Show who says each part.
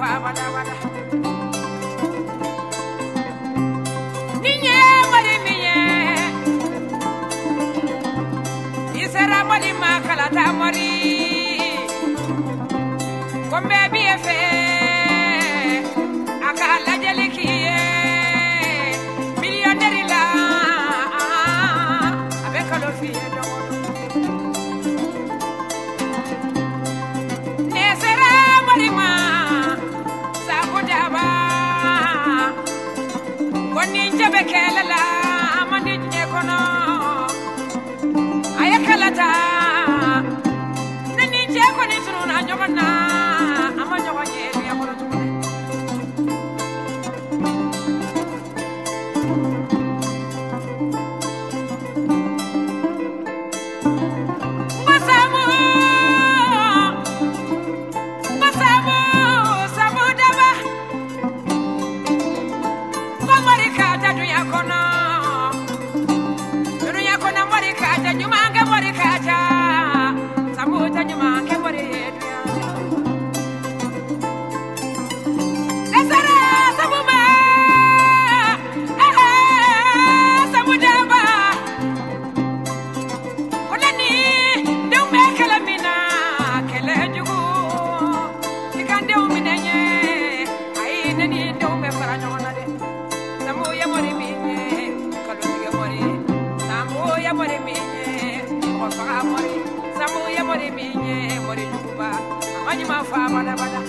Speaker 1: Fabada, Fabada. jabe kelala amandi yabɔre min ye mɔgɔ eh, faga mɔri sabu yabɔre min ye eh, mɔrijuguba a ma ɲuman fa badabada